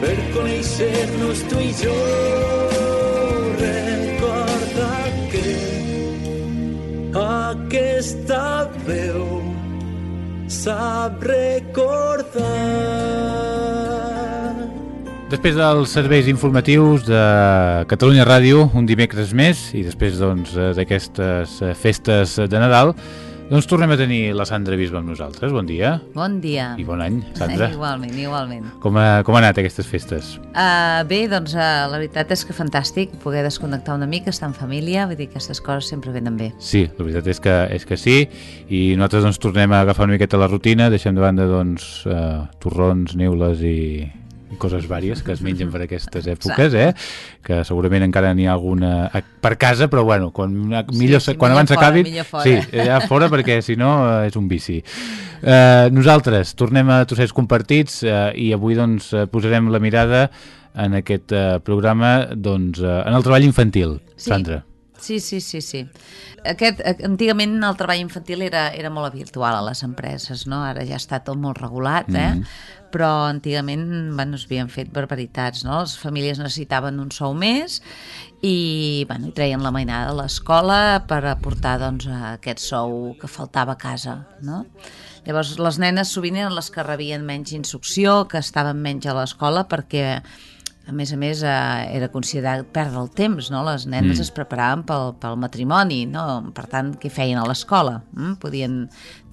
per conèixer-nos tu i jo. Recorda que aquesta veu sap recordar. Després dels serveis informatius de Catalunya Ràdio, un dimecres més, i després doncs, eh, d'aquestes doncs, festes de Nadal, doncs tornem a tenir la Sandra Bisba amb nosaltres. Bon dia. Bon dia. I bon any, Sandra. igualment, igualment. Com ha, com ha anat aquestes festes? Uh, bé, doncs uh, la veritat és que fantàstic poder desconnectar una mica, estar en família, vull dir que aquestes coses sempre venen bé. Sí, la veritat és que, és que sí, i nosaltres doncs, tornem a agafar una miqueta la rutina, deixem de banda doncs, uh, torrons, neules i, i coses vàries que es mengen per aquestes èpoques, eh? que segurament encara n'hi ha alguna per casa, però bueno, quan, millor, sí, sí, quan abans s'acabin, sí, ja fora perquè si no eh, és un vici. Eh, nosaltres tornem a Tossets Compartits eh, i avui doncs posarem la mirada en aquest eh, programa doncs, eh, en el treball infantil, sí. Sandra. Sí, sí, sí, sí. Aquest, eh, antigament el treball infantil era, era molt habitual a les empreses, no? Ara ja està tot molt regulat, eh? Mm però antigament bueno, es havien fet barbaritats, no? Les famílies necessitaven un sou més i, bueno, treien la mainada a l'escola per aportar doncs, aquest sou que faltava a casa, no? Llavors, les nenes sovint eren les que rebien menys instrucció, que estaven menys a l'escola perquè a més a més, eh, era considerat perdre el temps, no? Les nenes mm. es preparaven pel, pel matrimoni, no? Per tant, què feien a l'escola? Mm? Podien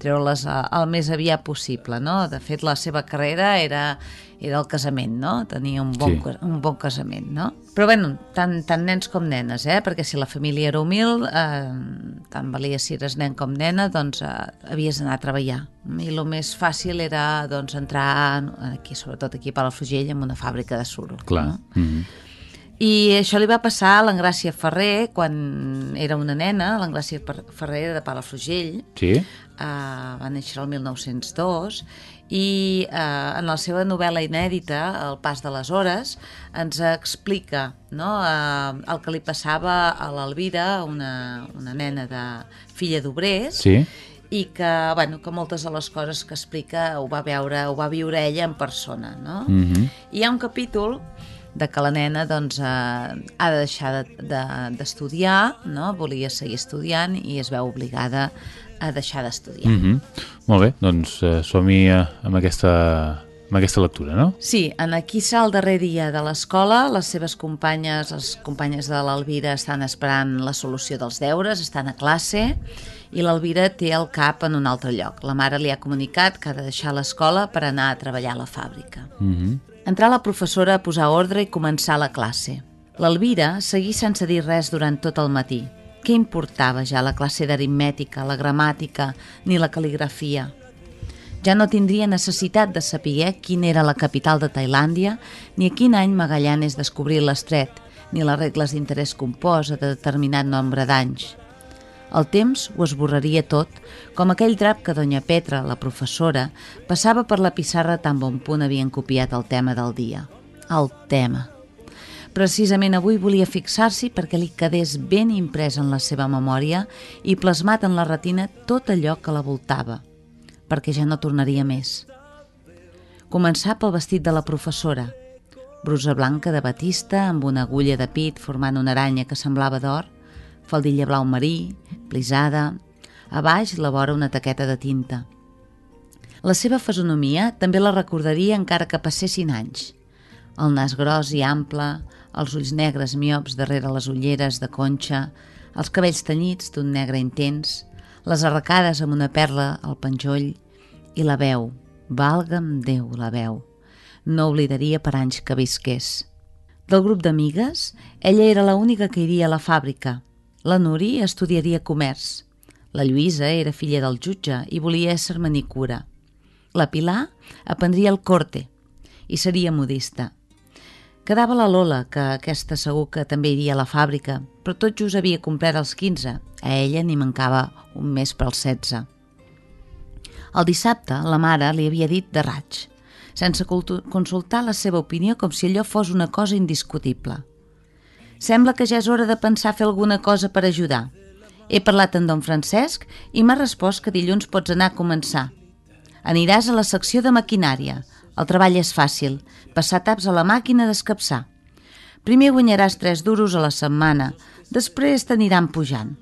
treure-les el més aviat possible, no? De fet, la seva carrera era, era el casament, no? Tenia un bon, sí. un bon casament, no? Però, bueno, tant, tant nens com nenes, eh? Perquè si la família era humil, eh, tant valia si eres nen com nena, doncs eh, havies d'anar a treballar. I el més fàcil era, doncs, entrar, aquí, sobretot aquí a Palafrugell, en una fàbrica de suro. Clar. No? Mm -hmm. I això li va passar a l'Engràcia Ferrer quan era una nena, l'Engràcia Ferrer era de Palafrugell, sí? Uh, va néixer el 1902 i uh, en la seva novel·la inèdita, El pas de les hores, ens explica no, uh, el que li passava a l'Alvira, una, una nena de filla d'obrers, sí i que, bueno, que moltes de les coses que explica ho va veure, ho va viure ella en persona, no? Mm -hmm. I hi ha un capítol de que la nena doncs, eh, ha de deixar d'estudiar, de, de, no? volia seguir estudiant i es veu obligada a deixar d'estudiar. Mm -hmm. Molt bé, doncs eh, som-hi eh, amb aquesta amb aquesta lectura, no? Sí, en aquí serà el darrer dia de l'escola, les seves companyes, les companyes de l'Alvira estan esperant la solució dels deures, estan a classe i l'Alvira té el cap en un altre lloc. La mare li ha comunicat que ha de deixar l'escola per anar a treballar a la fàbrica. Mm -hmm. Entrar la professora a posar ordre i començar la classe. L'Alvira seguí sense dir res durant tot el matí. Què importava ja la classe d'aritmètica, la gramàtica ni la cal·ligrafia? Ja no tindria necessitat de saber quina era la capital de Tailàndia, ni a quin any Magallanes descobrir l'estret, ni les regles d'interès compost de determinat nombre d'anys. El temps ho esborraria tot, com aquell drap que doña Petra, la professora, passava per la pissarra tan bon punt havien copiat el tema del dia. El tema. Precisament avui volia fixar-s'hi perquè li quedés ben imprès en la seva memòria i plasmat en la retina tot allò que la voltava, perquè ja no tornaria més. Començar pel vestit de la professora, brusa blanca de batista amb una agulla de pit formant una aranya que semblava d'or, faldilla blau marí, plisada, a baix la vora una taqueta de tinta. La seva fesonomia també la recordaria encara que passessin anys. El nas gros i ample, els ulls negres miops darrere les ulleres de conxa, els cabells tenyits d'un negre intens, les arracades amb una perla al penjoll i la veu, valga'm Déu la veu. No oblidaria per anys que visqués. Del grup d'amigues, ella era la única que iria a la fàbrica. La Nuri estudiaria comerç. La Lluïsa era filla del jutge i volia ésser manicura. La Pilar aprendria el corte i seria modista Quedava la Lola, que aquesta segur que també iria a la fàbrica, però tot just havia complert els 15. A ella n'hi mancava un mes per als 16. El dissabte, la mare li havia dit de raig, sense consultar la seva opinió com si allò fos una cosa indiscutible. Sembla que ja és hora de pensar fer alguna cosa per ajudar. He parlat amb don Francesc i m'ha respost que dilluns pots anar a començar. Aniràs a la secció de maquinària. El treball és fàcil, passar taps a la màquina d'escapçar. Primer guanyaràs 3 duros a la setmana, després t'aniran pujant.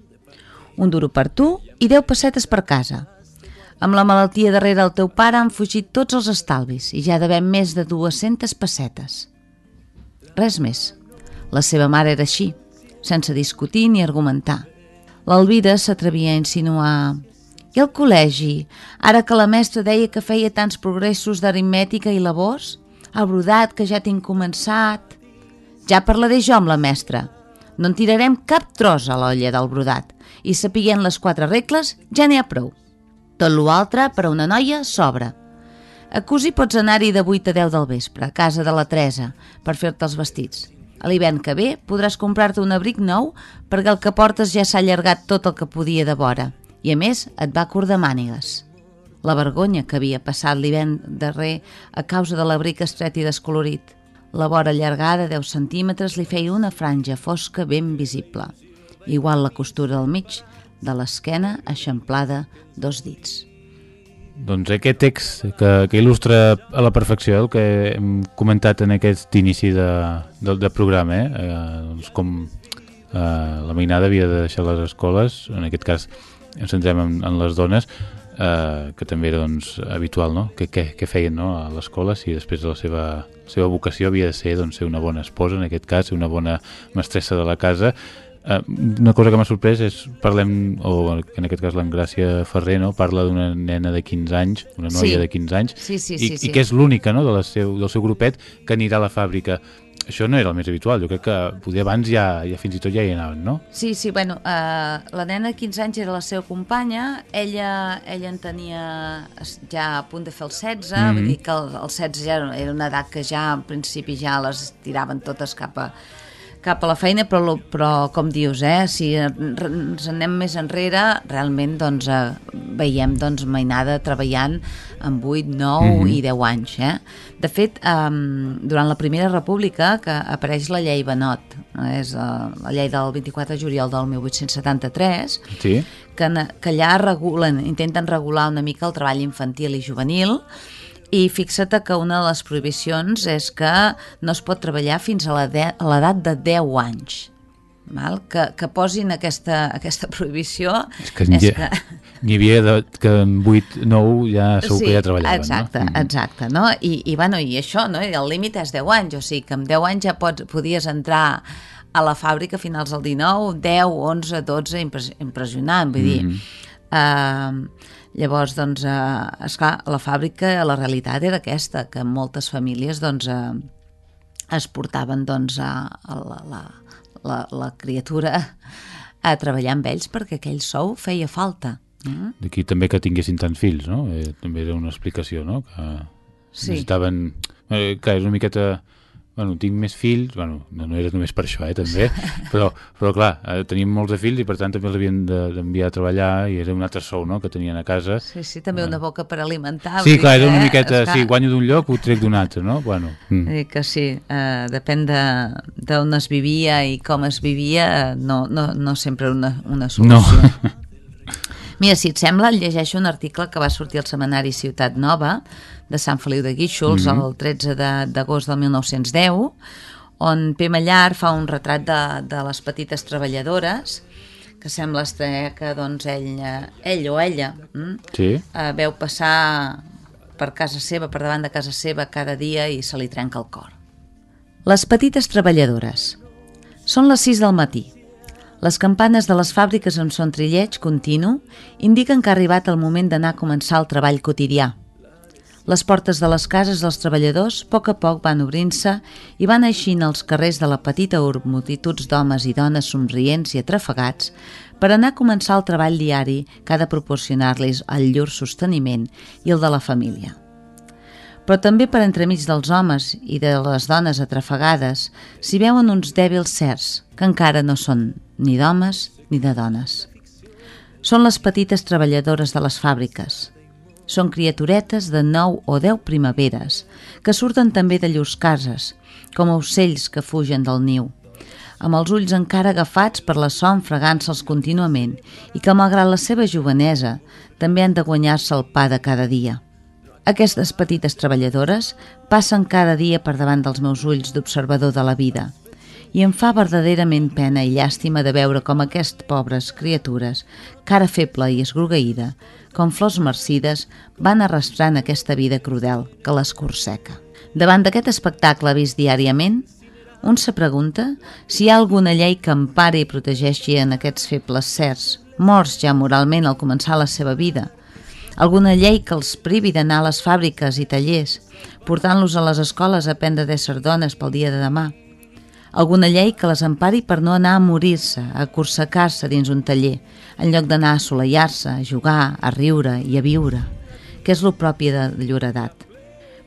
Un duro per tu i 10 pessetes per casa. Amb la malaltia darrere el teu pare han fugit tots els estalvis i ja devem més de 200 pessetes. Res més. La seva mare era així, sense discutir ni argumentar. L'Alvira s'atrevia a insinuar i el col·legi, ara que la mestra deia que feia tants progressos d'aritmètica i labors? El brodat que ja tinc començat... Ja parlaré jo amb la mestra. No en tirarem cap tros a l'olla del brodat i sapiguent les quatre regles ja n'hi ha prou. Tot l'altre, per a una noia, sobra. A cosir pots anar-hi de 8 a 10 del vespre, a casa de la Teresa, per fer-te els vestits. A l'hivern que ve podràs comprar-te un abric nou perquè el que portes ja s'ha allargat tot el que podia de vora i a més et va curt de mànigues. La vergonya que havia passat l'hivern darrer a causa de l'abric estret i descolorit. La vora allargada, 10 centímetres, li feia una franja fosca ben visible. Igual la costura del mig, de l'esquena eixamplada dos dits. Doncs aquest text que, que il·lustra a la perfecció el que hem comentat en aquest inici de, de, de programa, eh? Eh, doncs com eh, la mainada havia de deixar les escoles, en aquest cas ens centrem en, en les dones, eh, que també era doncs, habitual, no? que, que, que feien no? a l'escola si després de la seva, la seva vocació havia de ser, doncs, ser una bona esposa, en aquest cas, ser una bona mestressa de la casa, Uh, una cosa que m'ha sorprès és, parlem, o en aquest cas l'Engràcia Ferrer, no? parla d'una nena de 15 anys, una noia Sí. de 15 anys, Sí, sí, i, sí, sí. i que és l'única no? de la seu, del seu grupet que anirà a la fàbrica. Això no era el més habitual, jo crec que poder abans ja, ja fins i tot ja hi anaven, no? Sí, sí, bueno, uh, la nena de 15 anys era la seva companya, ella, ella en tenia ja a punt de fer el 16, mm -hmm. vull dir que el, el 16 ja era- era una edat que ja, en principi, ja les tiraven totes cap a, cap a la feina, però, però com dius, eh, si ens anem més enrere, realment doncs, eh, veiem doncs, mainada treballant amb 8, 9 mm -hmm. i 10 anys. Eh? De fet, eh, durant la Primera República, que apareix la llei Benot, eh, és eh, la llei del 24 de juliol del 1873, Sí? que, que allà regulen, intenten regular una mica el treball infantil i juvenil i fixa't que una de les prohibicions és que no es pot treballar fins a l'edat de 10 anys. Val? Que, que posin aquesta, aquesta prohibició És que n'hi ha- n'hi havia de, que en 8, 9 ja segur que ja treballaven, exacte, no? Mhm. exacte, no? I, i, bueno, i això, no? I el límit és 10 anys, o sigui que amb 10 anys ja pots, podies entrar a la fàbrica finals del 19, 10, 11, 12, impres, impressionant, vull dir... Mhm. Uh, llavors, doncs, uh, esclar, la fàbrica, la realitat era aquesta, que moltes famílies, doncs, uh, es portaven, doncs, a, a la, la, la, la criatura a treballar amb ells perquè aquell sou feia falta. Mm? D'aquí també que tinguessin tants fills, no? Eh, també era una explicació, no? Que Sí. necessitaven... Eh, clar, és una miqueta... Bueno, tinc més fills, bueno, no, no era només per això, eh, també, però, però clar, eh, teníem molts de fills i per tant també els havien de- d'enviar a treballar i era un altre sou, no?, que tenien a casa. Sí, sí, també una boca per alimentar. Sí, clar, era una que, miqueta, esclar, sí, guanyo d'un lloc, ho trec d'un altre, no? Bueno, mm. Que sí, eh, depèn de- d'on es vivia i com es vivia, eh, no, no, no sempre una, una no. Mira, si et sembla, llegeixo un article que va sortir al setmanari Ciutat Nova de Sant Feliu de Guíxols Mhm. el 13 de- d'agost del 1910, on P. Mallar fa un retrat de, de les petites treballadores que sembla estar que doncs, ell, eh, ell o ella mm, Sí, eh, veu passar per casa seva, per davant de casa seva cada dia i se li trenca el cor. Les petites treballadores. Són les 6 del matí. Les campanes de les fàbriques amb son trilleig continu indiquen que ha arribat el moment d'anar a començar el treball quotidià. Les portes de les cases dels treballadors poc a poc van obrint-se i van eixint als carrers de la petita urb multituds d'homes i dones somrients i atrafegats per anar a començar el treball diari que ha de proporcionar-los el llur sosteniment i el de la família. Però també per entremig dels homes i de les dones atrafegades s'hi veuen uns dèbils certs que encara no són ni d'homes ni de dones. Són les petites treballadores de les fàbriques. Són criaturetes de 9 o 10 primaveres que surten també de llurs cases, com ocells que fugen del niu amb els ulls encara agafats per la son fregant-se'ls contínuament i que, malgrat la seva jovenesa, també han de guanyar-se el pa de cada dia. Aquestes petites treballadores passen cada dia per davant dels meus ulls d'observador de la vida i em fa verdaderament pena i llàstima de veure com aquestes pobres criatures, cara feble i esgrogueïda, com flors marcides, van arrastrant aquesta vida crudel que les corseca. Davant d'aquest espectacle vist diàriament, un se pregunta si hi ha alguna llei que empari i protegeixi en aquests febles certs, morts ja moralment al començar la seva vida, alguna llei que els privi d'anar a les fàbriques i tallers, portant-los a les escoles a aprendre d'ésser dones pel dia de demà, alguna llei que les empari per no anar a morir-se, a corsecar-se dins un taller, en lloc d'anar a assolellar-se, a jugar, a riure i a viure, que és lo propi de llur edat.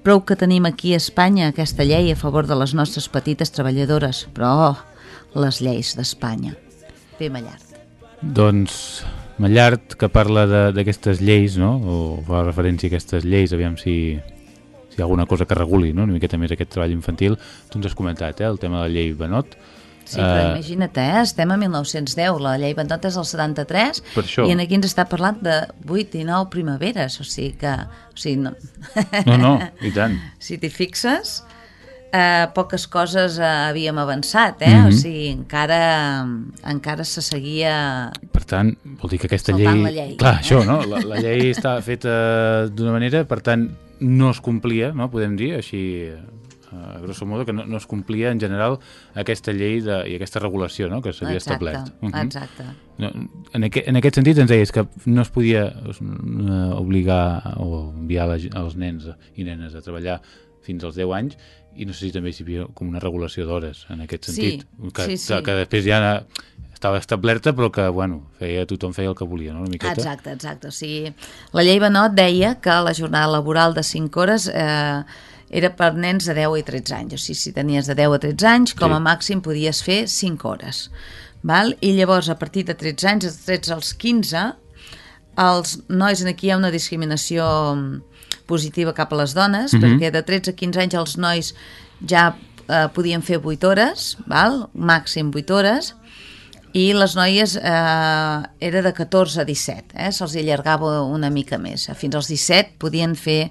Prou que tenim aquí a Espanya aquesta llei a favor de les nostres petites treballadores, però oh, les lleis d'Espanya. Bé, Mallart. Doncs Mallart, que parla d'aquestes lleis, no? o fa referència a aquestes lleis, aviam si, si hi ha alguna cosa que reguli no? una miqueta més aquest treball infantil. Tu ens has comentat eh? el tema de la llei Benot, Sí, però uh, imagina't, eh? estem a 1910, la llei Bentot és el 73, i en aquí ens està parlant de 8 i 9 primaveres, o sigui que... O sigui, no... no, no, i tant. Si t'hi fixes, eh, poques coses eh, havíem avançat, eh? Mm -hmm. o sigui, encara, encara se seguia... Per tant, vol dir que aquesta llei... la llei. Clar, això, no? La, la llei està feta d'una manera, per tant, no es complia, no? Podem dir, així a grosso modo, que no, no es complia en general aquesta llei de, i aquesta regulació no? que s'havia establert. Uh -huh. Exacte. No, en, aqu en aquest sentit ens deies que no es podia uh, obligar o enviar la, els nens i nenes a treballar fins als 10 anys i no sé si també hi havia com una regulació d'hores en aquest sentit. Sí, que, sí, sí. que, que després ja estava establerta però que bueno, feia, tothom feia el que volia no? una miqueta. Exacte, exacte o sigui, la llei Benot deia que la jornada laboral de 5 hores eh, era per nens de 10 i 13 anys, o sigui, si tenies de 10 a 13 anys, com a màxim podies fer 5 hores. Val? I llavors, a partir de 13 anys, de 13 als 15, els nois, en aquí hi ha una discriminació positiva cap a les dones, mm -hmm. perquè de 13 a 15 anys els nois ja eh, podien fer 8 hores, val? màxim 8 hores, i les noies eh, era de 14 a 17, eh? se'ls allargava una mica més. Fins als 17 podien fer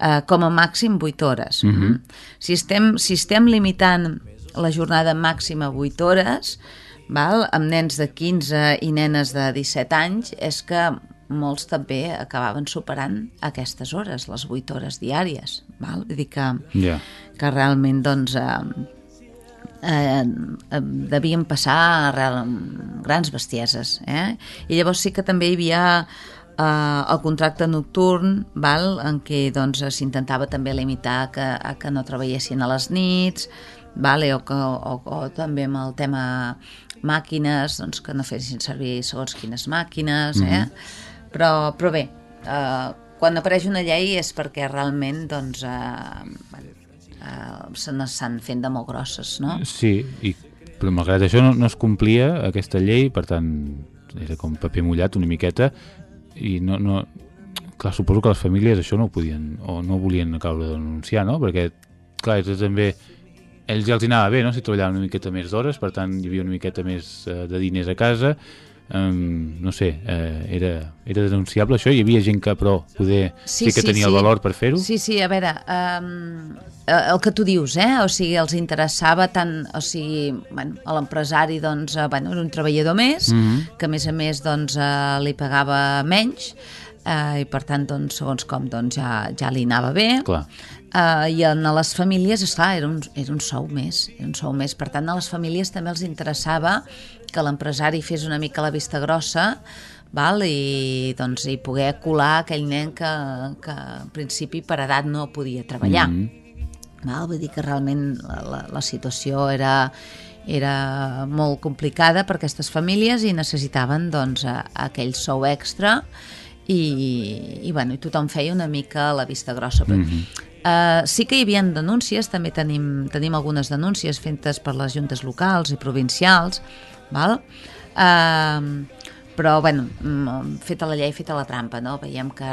eh, com a màxim 8 hores. Mm -hmm. si, estem, si estem limitant la jornada màxima a 8 hores, val, amb nens de 15 i nenes de 17 anys, és que molts també acabaven superant aquestes hores, les 8 hores diàries. Val? Vull dir que, yeah. que realment doncs, eh, eh, devien passar real, grans bestieses. Eh? I llavors sí que també hi havia eh, el contracte nocturn val, en què doncs, s'intentava també limitar que, a que no treballessin a les nits vale, o, que, o, o també amb el tema màquines doncs, que no fessin servir segons quines màquines eh? Mm -hmm. Però, però bé eh, quan apareix una llei és perquè realment doncs, eh, eh, se n'estan fent de molt grosses no? Sí, i, però malgrat això no, no es complia aquesta llei per tant era com paper mullat una miqueta i no, no, clar, suposo que les famílies això no ho podien o no volien acabar de denunciar, no? Perquè, clar, és també ells ja els anava bé, no? Si treballaven una miqueta més d'hores, per tant hi havia una miqueta més uh, de diners a casa, um, no sé, uh, era, era denunciable això? Hi havia gent que, però, poder sí, sí que tenia sí. el valor per fer-ho? Sí, sí, a veure, um, el que tu dius, eh? O sigui, els interessava tant, o sigui, bueno, a l'empresari, doncs, uh, bueno, era un treballador més, mm -hmm. que a més a més, doncs, uh, li pagava menys, eh, i per tant, doncs, segons com, doncs, ja, ja li anava bé. Clar. Uh, I en les famílies, esclar, era un, era un sou més, era un sou més. Per tant, a les famílies també els interessava que l'empresari fes una mica la vista grossa val? I, doncs, i poder colar aquell nen que, que en principi per edat no podia treballar. Mm -hmm. val? Vull dir que realment la, la, la situació era, era molt complicada per aquestes famílies i necessitaven doncs, aquell sou extra i, i, bueno, i tothom feia una mica la vista grossa. Però, mm -hmm Uh, sí que hi havia denúncies, també tenim, tenim algunes denúncies fetes per les juntes locals i provincials, val? Uh, però, bueno, mm, feta la llei, feta la trampa, no? Veiem que,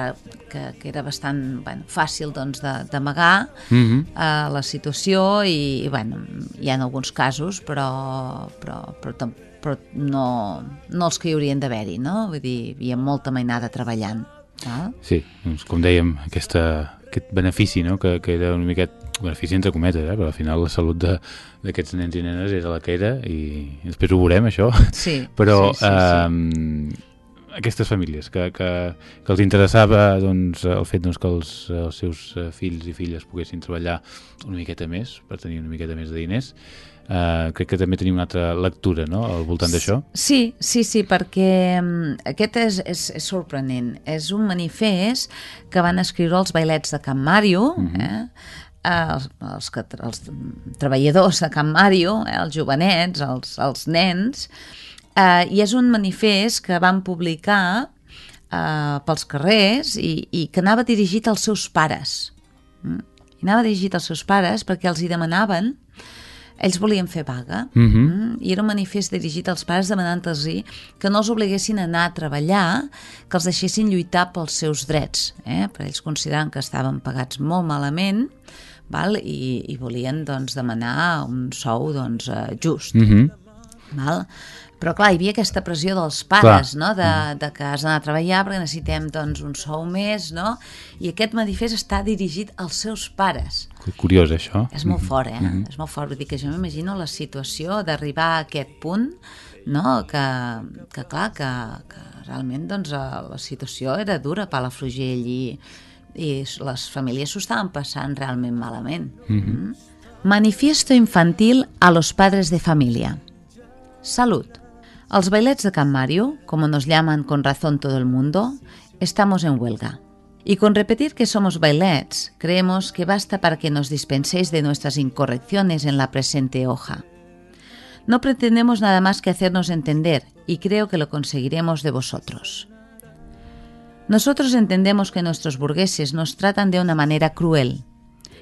que, que era bastant bueno, fàcil doncs, d'amagar Mm -hmm. uh, la situació i, i, bueno, hi ha alguns casos, però, però, però, tam- però no, no els que hi haurien d'haver-hi, no? Vull dir, hi havia molta mainada treballant. Val? Sí, doncs, com dèiem, aquesta, aquest benefici, no? que, que era una miqueta benefici entre cometes, eh? però al final la salut de- d'aquests nens i nenes era la que era i després ho veurem, això. Sí, Però sí, sí, sí. eh, aquestes famílies que, que, que els interessava doncs, el fet doncs, que els, els seus eh, fills i filles poguessin treballar una miqueta més per tenir una miqueta més de diners, eh, crec que també tenim una altra lectura no? al voltant d'això. Sí, sí, sí, perquè mm, aquest és, és, és sorprenent. És un manifest que van escriure els bailets de Can Mario, eh? els, els, que, els treballadors de Can Mario, eh? els jovenets, els, els nens, eh, i és un manifest que van publicar eh, pels carrers i, i que anava dirigit als seus pares. Mm? I anava dirigit als seus pares perquè els hi demanaven ells volien fer vaga Mhm. mm, i era un manifest dirigit als pares demanant-los que no els obliguessin a anar a treballar, que els deixessin lluitar pels seus drets, eh? perquè ells consideraven que estaven pagats molt malament val? I, i volien doncs, demanar un sou doncs, eh, just. Mm -hmm. Val? Però clar, hi havia aquesta pressió dels pares, Clar. no? de, de que has d'anar a treballar perquè necessitem doncs, un sou més, no? I aquest manifest està dirigit als seus pares. Curiós, això. És molt fort, eh? És molt fort. Vull dir que jo m'imagino la situació d'arribar a aquest punt, no? Que, que clar, que, que realment doncs, la situació era dura a Palafrugell i, i les famílies s'ho estaven passant realment malament. Mm. Manifiesto infantil a los padres de familia. Salud. Los bailets de Can Mario, como nos llaman con razón todo el mundo, estamos en huelga. Y con repetir que somos bailets, creemos que basta para que nos dispenséis de nuestras incorrecciones en la presente hoja. No pretendemos nada más que hacernos entender y creo que lo conseguiremos de vosotros. Nosotros entendemos que nuestros burgueses nos tratan de una manera cruel,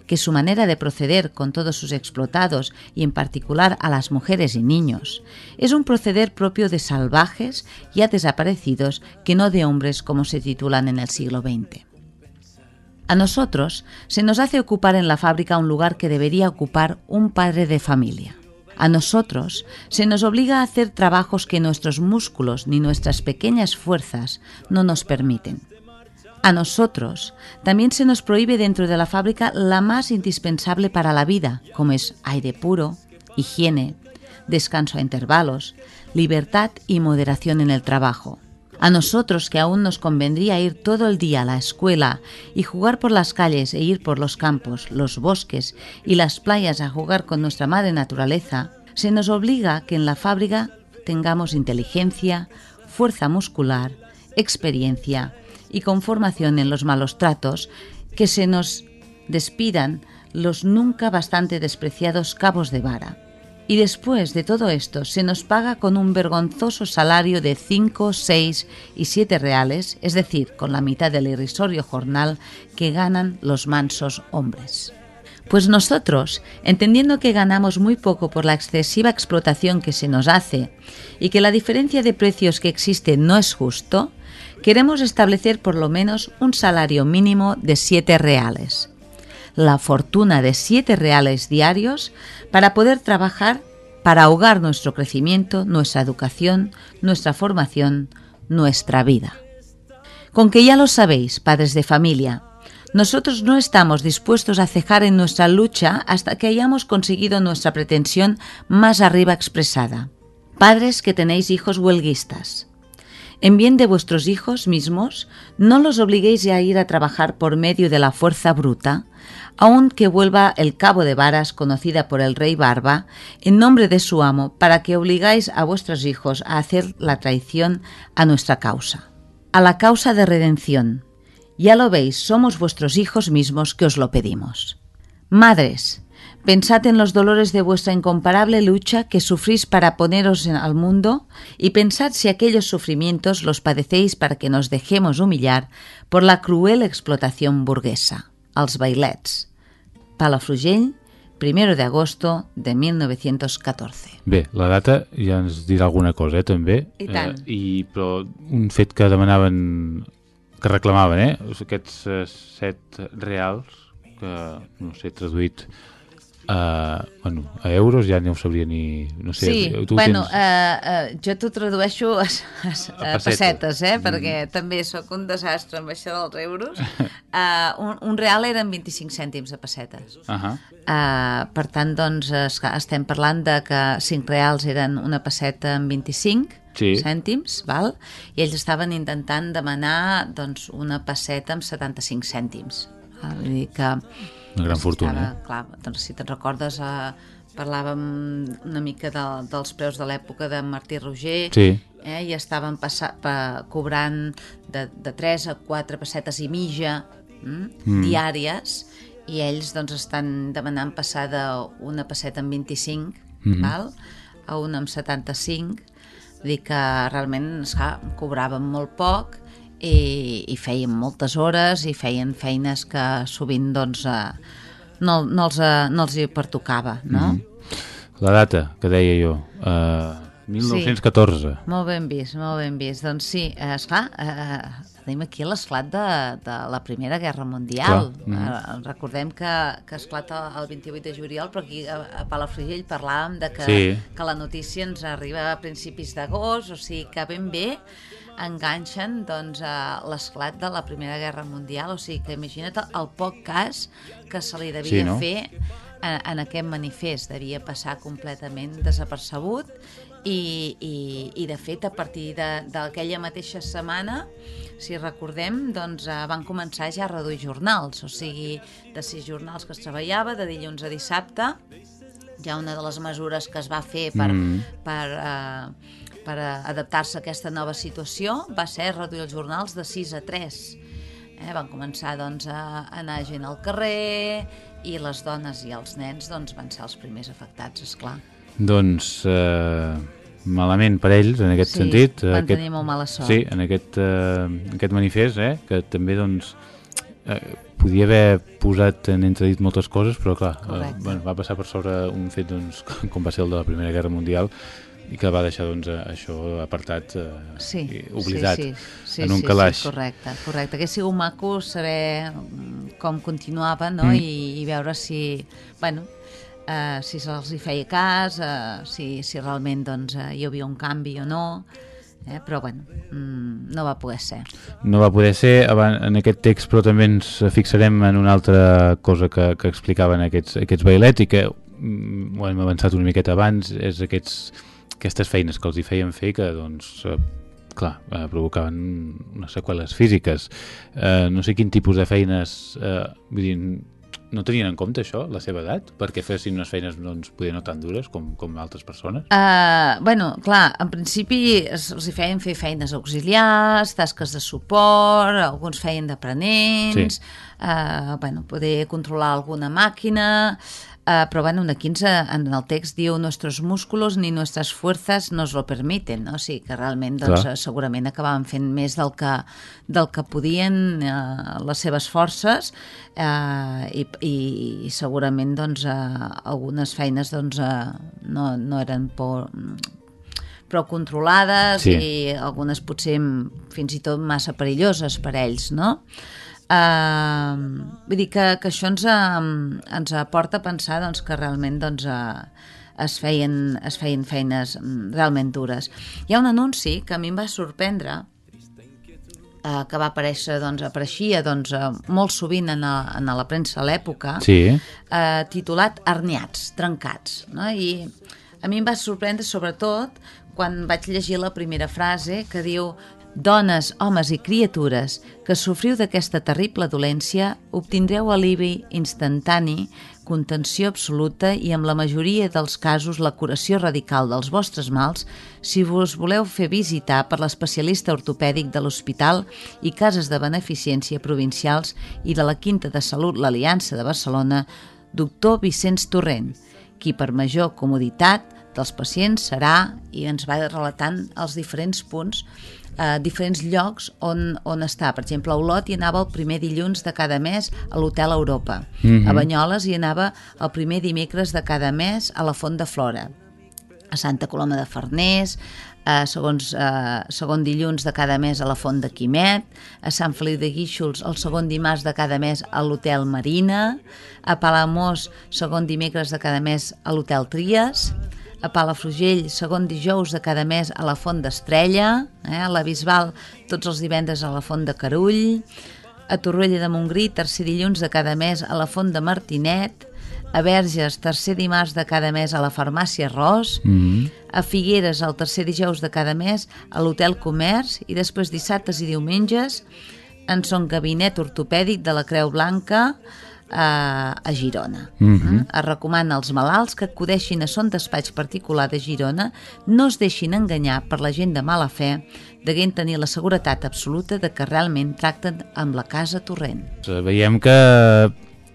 que su manera de proceder con todos sus explotados y en particular a las mujeres y niños es un proceder propio de salvajes ya desaparecidos que no de hombres como se titulan en el siglo XX. A nosotros se nos hace ocupar en la fábrica un lugar que debería ocupar un padre de familia. A nosotros se nos obliga a hacer trabajos que nuestros músculos ni nuestras pequeñas fuerzas no nos permiten. A nosotros también se nos prohíbe dentro de la fábrica la más indispensable para la vida, como es aire puro, higiene, descanso a intervalos, libertad y moderación en el trabajo. A nosotros que aún nos convendría ir todo el día a la escuela y jugar por las calles e ir por los campos, los bosques y las playas a jugar con nuestra madre naturaleza, se nos obliga que en la fábrica tengamos inteligencia, fuerza muscular, experiencia y conformación en los malos tratos, que se nos despidan los nunca bastante despreciados cabos de vara. Y después de todo esto se nos paga con un vergonzoso salario de 5, 6 y 7 reales, es decir, con la mitad del irrisorio jornal que ganan los mansos hombres. Pues nosotros, entendiendo que ganamos muy poco por la excesiva explotación que se nos hace y que la diferencia de precios que existe no es justo, queremos establecer por lo menos un salario mínimo de 7 reales la fortuna de 7 reales diarios para poder trabajar para ahogar nuestro crecimiento, nuestra educación, nuestra formación, nuestra vida. Con que ya lo sabéis, padres de familia, nosotros no estamos dispuestos a cejar en nuestra lucha hasta que hayamos conseguido nuestra pretensión más arriba expresada. Padres que tenéis hijos huelguistas, en bien de vuestros hijos mismos, no los obliguéis a ir a trabajar por medio de la fuerza bruta, aun que vuelva el cabo de varas conocida por el rey Barba, en nombre de su amo, para que obligáis a vuestros hijos a hacer la traición a nuestra causa, a la causa de redención. Ya lo veis, somos vuestros hijos mismos que os lo pedimos. Madres, Pensad en los dolores de vuestra incomparable lucha que sufrís para poneros al mundo y pensad si aquellos sufrimientos los padecéis para que nos dejemos humillar por la cruel explotación burguesa. Els bailets. Palafrugell, primero de agosto de 1914. Bé, la data ja ens dirà alguna cosa, eh, també. I tant. Eh, i, però un fet que demanaven, que reclamaven, eh? Aquests eh, set reals, que no sé, traduït a, bueno, a euros ja no ho sabria ni... No sé, Sí, tu bueno, tens... eh, eh, jo t'ho tradueixo a, a, a, A pessetes. eh? perquè també sóc un desastre amb això dels euros. Uh, un, un real eren 25 cèntims a pessetes. Uh -huh. Uh, per tant, doncs, es- estem parlant de que 5 reals eren una pesseta amb 25 Sí. cèntims, val? i ells estaven intentant demanar doncs, una pesseta amb 75 cèntims. Val? Vull dir que... Una gran fortuna, Estava, clar, doncs, si te'n recordes, eh, parlàvem una mica de, dels preus de l'època de Martí Roger, Sí. eh, i estaven passa, pa, cobrant de, de 3 a 4 pessetes i mitja mm, mm. diàries i ells doncs estan demanant passar d'una pesseta amb 25 Mhm. val, a una amb 75 vull dir que realment esclar, cobraven molt poc i, i feien moltes hores i feien feines que sovint doncs eh, no, no, els, eh, no els hi pertocava no? Mhm. La data que deia jo, uh, 1914. Molt ben vist, molt ben vist. Doncs sí, eh, esclar, eh, tenim aquí l'esclat de, de la Primera Guerra Mundial. Clar, mhm. Eh, recordem que, que esclata el 28 de juliol, però aquí a, a Palafrugell parlàvem de que, Sí. que la notícia ens arriba a principis d'agost, o sigui que ben bé enganxen doncs, a l'esclat de la Primera Guerra Mundial, o sigui que imagina't el poc cas que se li devia Sí, no? fer en, en aquest manifest, devia passar completament desapercebut i, i, i de fet a partir d'aquella mateixa setmana si recordem, doncs eh, van començar ja a reduir jornals, o sigui de sis jornals que es treballava de dilluns a dissabte ja una de les mesures que es va fer per, Mm. per, eh, per adaptar-se a aquesta nova situació va ser reduir els jornals de 6 a 3. Eh, van començar doncs, a anar gent al carrer i les dones i els nens doncs, van ser els primers afectats, és clar. Doncs eh, malament per ells en aquest Sí, sentit. van aquest, tenir molt mala sort. Sí, en aquest, eh, aquest manifest, eh, que també doncs, eh, podia haver posat en entredit moltes coses, però clar, eh, bueno, va passar per sobre un fet doncs, com va ser el de la Primera Guerra Mundial i que va deixar doncs, eh, això apartat, eh, Sí, oblidat sí, sí, sí, en un sí, calaix. Sí, correcte, correcte. Hauria sigut maco saber mm, com continuava no? Mm. I, i veure si, bueno, eh, si se'ls hi feia cas, eh, si, si realment doncs, eh, hi havia un canvi o no, eh? però bueno, mm, no va poder ser. No va poder ser en aquest text, però també ens fixarem en una altra cosa que, que explicaven aquests, aquests bailets i que mm, ho hem avançat una miqueta abans, és aquests, aquestes feines que els hi feien fer que, doncs, eh, clar, eh, provocaven unes seqüeles físiques. Eh, no sé quin tipus de feines... Eh, vull dir, no tenien en compte això, la seva edat, perquè fessin unes feines doncs, poder no tan dures com, com altres persones? Uh, bueno, clar, en principi es- els hi feien fer feines auxiliars, tasques de suport, alguns feien d'aprenents, Sí. uh, bueno, poder controlar alguna màquina, uh, però bueno, aquí ens, en el text diu nuestros músculos ni nuestras fuerzas nos lo permiten, no? o sigui que realment doncs, Clar. eh, segurament acabaven fent més del que, del que podien uh, les seves forces uh, i, i, i segurament doncs, uh, algunes feines doncs, uh, no, no eren por, prou controlades Sí. i algunes potser mm, fins i tot massa perilloses per ells, no? Uh, vull dir que, que això ens, uh, ens aporta a pensar doncs, que realment doncs, uh, es, feien, es feien feines mm, realment dures. Hi ha un anunci que a mi em va sorprendre eh, que va aparèixer, doncs, apareixia doncs, eh, molt sovint en, a, en la premsa a l'època, Sí, eh, titulat Arniats, trencats. No? I a mi em va sorprendre sobretot quan vaig llegir la primera frase que diu Dones, homes i criatures que sofriu d'aquesta terrible dolència obtindreu alivi instantani, contenció absoluta i en la majoria dels casos la curació radical dels vostres mals si vos voleu fer visitar per l'especialista ortopèdic de l'Hospital i Cases de Beneficència Provincials i de la Quinta de Salut l'Aliança de Barcelona, doctor Vicenç Torrent, qui per major comoditat dels pacients serà, i ens va relatant els diferents punts, eh, diferents llocs on, on està. Per exemple, a Olot hi anava el primer dilluns de cada mes a l'Hotel Europa. Mhm. A Banyoles hi anava el primer dimecres de cada mes a la Font de Flora a Santa Coloma de Farners, a segons, eh, segon dilluns de cada mes a la Font de Quimet, a Sant Feliu de Guíxols el segon dimarts de cada mes a l'Hotel Marina, a Palamós segon dimecres de cada mes a l'Hotel Tries, a Palafrugell segon dijous de cada mes a la Font d'Estrella, eh, a la Bisbal tots els divendres a la Font de Carull, a Torroella de Montgrí tercer dilluns de cada mes a la Font de Martinet, a Verges tercer dimarts de cada mes a la Farmàcia Ros, Mm a Figueres el tercer dijous de cada mes a l'Hotel Comerç. I després dissabtes i diumenges en son gabinet ortopèdic de la Creu Blanca a, a Girona. Mhm. Eh? Es recomana als malalts que acudeixin a son despatx particular de Girona, no es deixin enganyar per la gent de mala fe, deguent tenir la seguretat absoluta de que realment tracten amb la casa torrent. Eh, Veiem que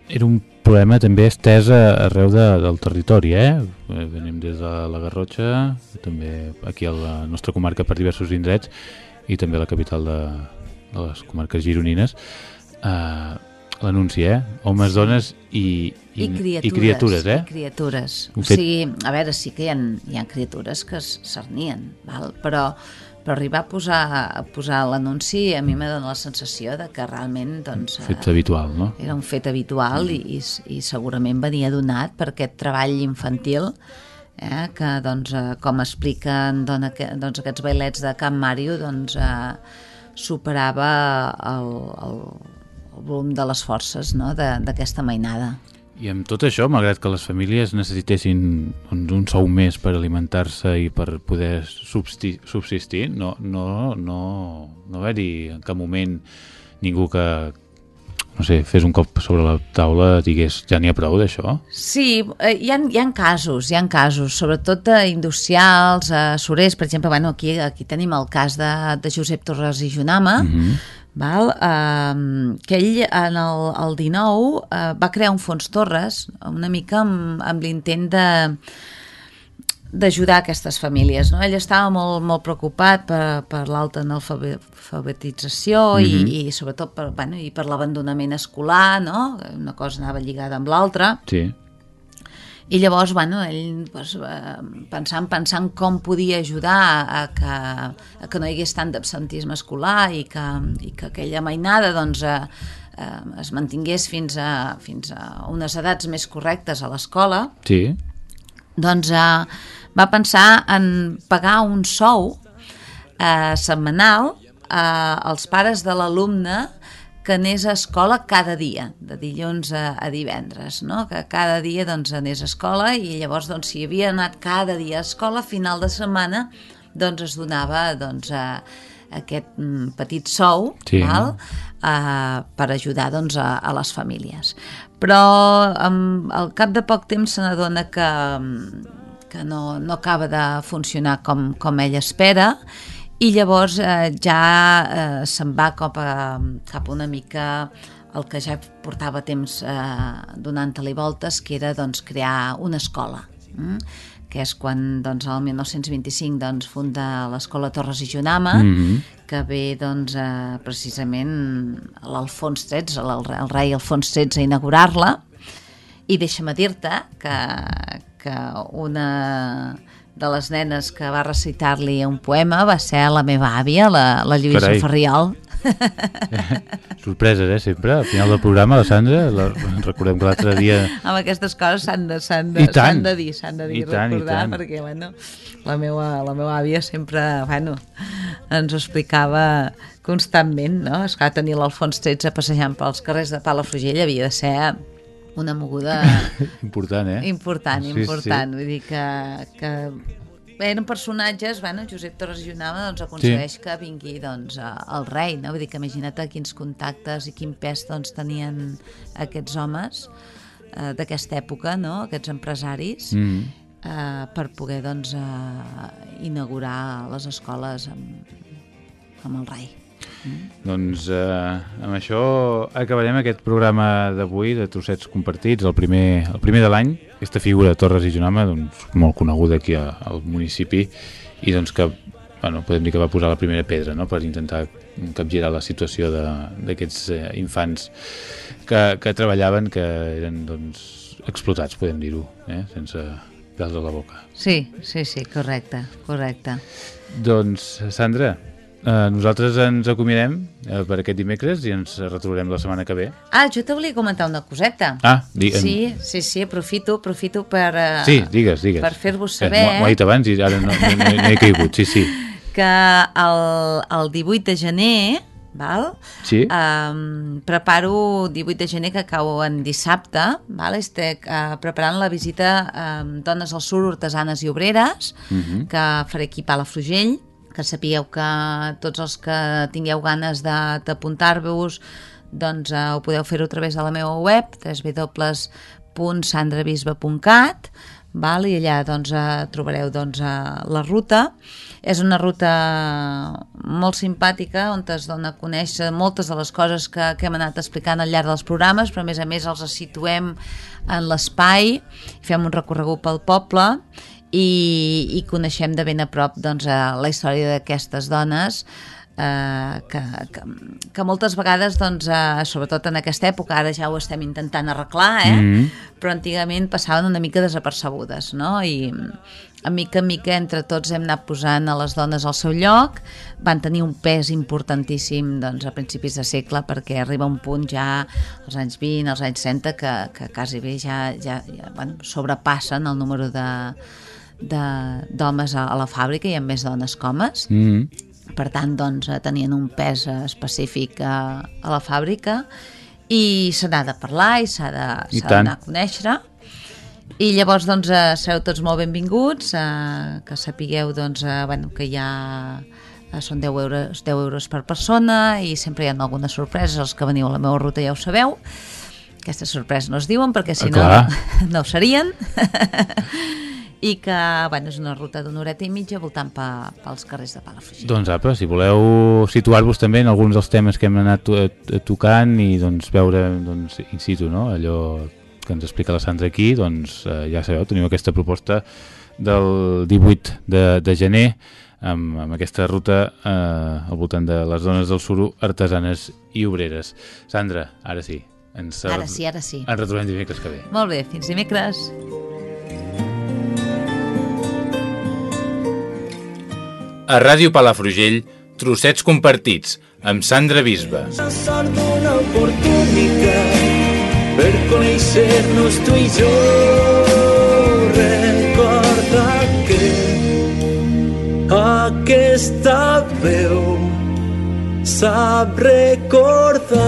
era un problema també estès arreu de, del territori, eh? Eh, Venim des de la Garrotxa, també aquí a la nostra comarca per diversos indrets i també la capital de, de les comarques gironines. Uh, L'anunci, eh? Homes, dones i, I criatures. i criatures eh? I criatures. Un O fet- sigui, a veure, sí que hi ha, hi ha criatures que es cernien, val? Però, però arribar a posar, a posar l'anunci a mi me dona la sensació de que realment doncs, eh, Fet habitual, no? era un fet habitual i, i, i segurament venia donat per aquest treball infantil eh, que, doncs, eh, com expliquen aqu doncs, aquests bailets de Camp Màrio, doncs, eh, superava el, el volum de les forces no? de- d'aquesta mainada. I amb tot això, malgrat que les famílies necessitessin doncs, un sou més per alimentar-se i per poder subsistir, no, no, no, no va haver-hi en cap moment ningú que no sé, fes un cop sobre la taula digués ja n'hi ha prou d'això. Sí, eh, hi ha, hi ha casos, hi ha casos, sobretot eh, industrials, eh, surers, per exemple, bueno, aquí, aquí tenim el cas de, de Josep Torres i Junama, mm -hmm. Val? Eh, que ell en el, el 19 eh, va crear un fons Torres una mica amb, amb l'intent de d'ajudar aquestes famílies. No? Ell estava molt, molt preocupat per, per l'alta analfabetització mm -hmm. i, i sobretot per, bueno, i per l'abandonament escolar, no? una cosa anava lligada amb l'altra, Sí. I llavors, bueno, ell pues, eh, pensant, pensant com podia ajudar a, a, que, a que no hi hagués tant d'absentisme escolar i que, i que aquella mainada doncs, eh, eh, es mantingués fins a, fins a unes edats més correctes a l'escola, Sí. doncs eh, va pensar en pagar un sou eh, setmanal eh, als pares de l'alumne que anés a escola cada dia, de dilluns a, a divendres, no? que cada dia doncs, anés a escola i llavors doncs, si havia anat cada dia a escola, a final de setmana doncs, es donava doncs, eh, aquest mm, petit sou Sí. val? Eh, per ajudar doncs, a, a les famílies. Però amb, al cap de poc temps se n'adona que, que no, no acaba de funcionar com, com ell espera i llavors eh, ja eh, se'n va cap a, cap a una mica el que ja portava temps eh, donant-li voltes, que era doncs, crear una escola. Mm? que és quan doncs, el 1925 doncs, funda l'escola Torres i Junama, mm Mhm. que ve doncs, eh, precisament l'Alfons XIII, el, el rei Alfons XIII a inaugurar-la, i deixa'm dir-te que, que una de les nenes que va recitar-li un poema va ser la meva àvia, la, la Lluïsa Carai. Ferriol. Sorpreses, eh, sempre. Al final del programa, la Sandra, la, recordem que l'altre dia... amb aquestes coses s'han de, de, tant. de dir, s'han de dir, I tant, i recordar, tant. perquè bueno, la, meva, la meva àvia sempre bueno, ens ho explicava constantment, no? Esclar, tenir l'Alfons XIII passejant pels carrers de Palafrugell havia de ser una moguda Important, eh? important, Sí, important. Vull dir que, que eren personatges, bueno, Josep Torres i Junama doncs, aconsegueix que vingui doncs, el rei, no? Vull dir que imagina't quins contactes i quin pes doncs, tenien aquests homes eh, d'aquesta època, no? aquests empresaris, Mm. eh, per poder doncs, eh, inaugurar les escoles amb, amb el rei. Doncs eh, amb això acabarem aquest programa d'avui de trossets compartits, el primer, el primer de l'any. Aquesta figura de Torres i Junama, doncs, molt coneguda aquí a, al municipi i doncs que bueno, podem dir que va posar la primera pedra no? per intentar capgirar la situació d'aquests eh, infants que, que treballaven, que eren doncs, explotats, podem dir-ho, eh? sense pèls a la boca. Sí, sí, sí, correcte, correcte. Doncs, Sandra, eh, nosaltres ens acomiadem eh, per aquest dimecres i ens retrobarem la setmana que ve. Ah, jo te volia comentar una coseta. Ah, di Sí, sí, sí, aprofito, aprofito per... eh, Sí, digues, digues. Per fer-vos Eh, saber M'ho m'ho ha dit abans i ara no, no, no, no he caigut, sí, sí. que el, el 18 de gener, val? Sí. Um, preparo 18 de gener que cau en dissabte, val? estic uh, preparant la visita um, Dones al Sur, Artesanes i Obreres, Mhm. que faré aquí a Palafrugell, que sapigueu que tots els que tingueu ganes d'apuntar-vos doncs uh, ho podeu fer-ho a través de la meva web www.sandrabisbe.cat val? i allà doncs, eh, trobareu doncs, eh, la ruta és una ruta molt simpàtica on es dona a conèixer moltes de les coses que, que hem anat explicant al llarg dels programes però a més a més els situem en l'espai fem un recorregut pel poble i, i coneixem de ben a prop doncs, eh, la història d'aquestes dones eh, que, que, que moltes vegades, doncs, eh, sobretot en aquesta època, ara ja ho estem intentant arreglar, eh? Mhm. però antigament passaven una mica desapercebudes, no? I a mica en mica entre tots hem anat posant a les dones al seu lloc, van tenir un pes importantíssim doncs, a principis de segle perquè arriba un punt ja als anys 20, als anys 30 que, que quasi bé ja, ja, ja bueno, sobrepassen el número de- d'homes a, a la fàbrica, hi ha més dones que homes, Mm. Per tant doncs, eh, tenien un pes eh, específic a, a la fàbrica i se n'ha de parlar i s'ha I d'anar a conèixer. I llavors doncs eh, sereu tots molt benvinguts eh, que sapigueu doncs, eh, bueno, que hi ha eh, són 10 euros, 10 euros per persona i sempre hi ha algunes sorpreses els que veniu a la meva ruta ja ho sabeu. Aquestes sorpreses no es diuen perquè si Ah, no no ho serien i que bueno, és una ruta d'una horeta i mitja voltant pe, pels carrers de Palafrugell. Doncs apa, si voleu situar-vos també en alguns dels temes que hem anat to to- tocant i doncs veure doncs, in situ no? allò que ens explica la Sandra aquí, doncs eh, ja sabeu, teniu aquesta proposta del 18 de, de gener amb, amb aquesta ruta eh, al voltant de les dones del suro artesanes i obreres. Sandra, ara sí. Ens, Ara sí, ara sí. Ens retrobem dimecres que ve. Molt bé, fins dimecres. A Ràdio Palafrugell, trossets compartits, amb Sandra Bisba. Oportunitat per conèixer-nos tu i jo. Recorda que aquesta veu sap recordar